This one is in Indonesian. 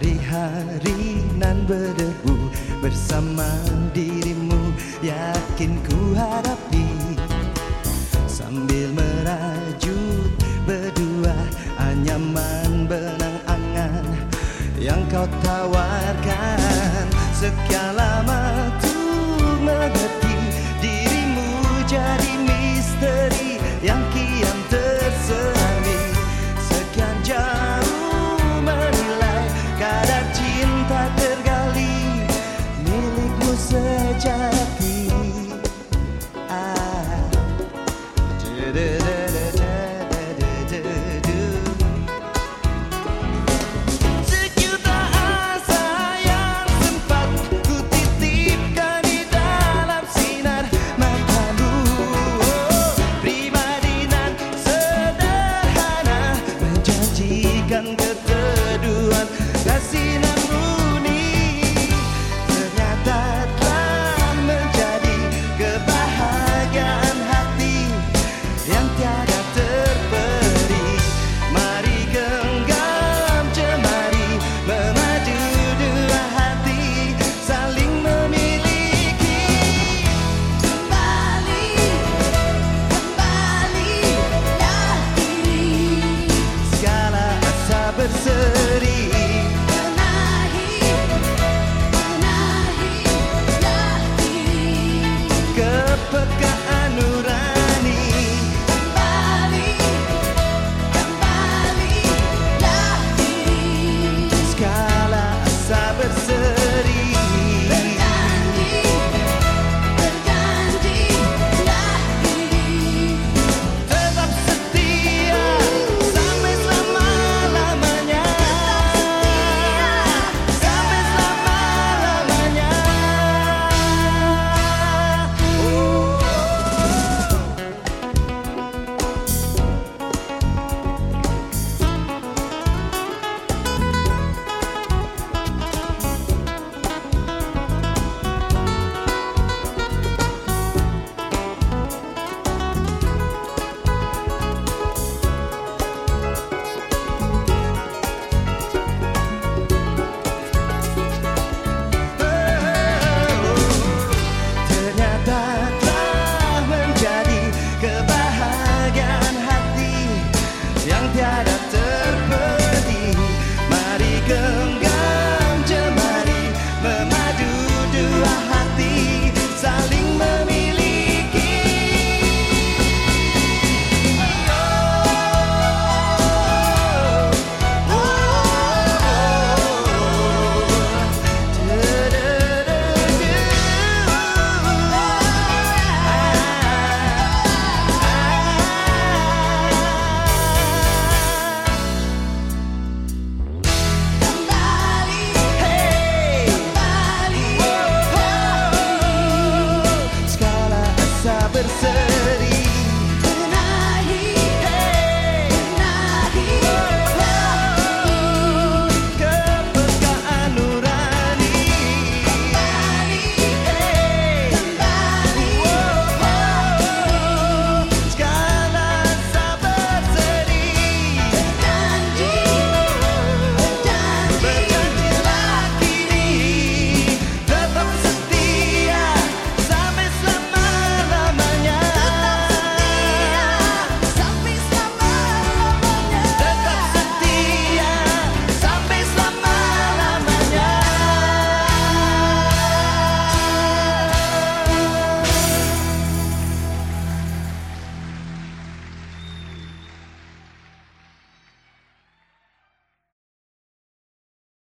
sepi nan berdebu Bersama dirimu yakin ku hadapi. Sambil merajut berdua Anyaman benang angan yang kau tawarkan. Sekian lama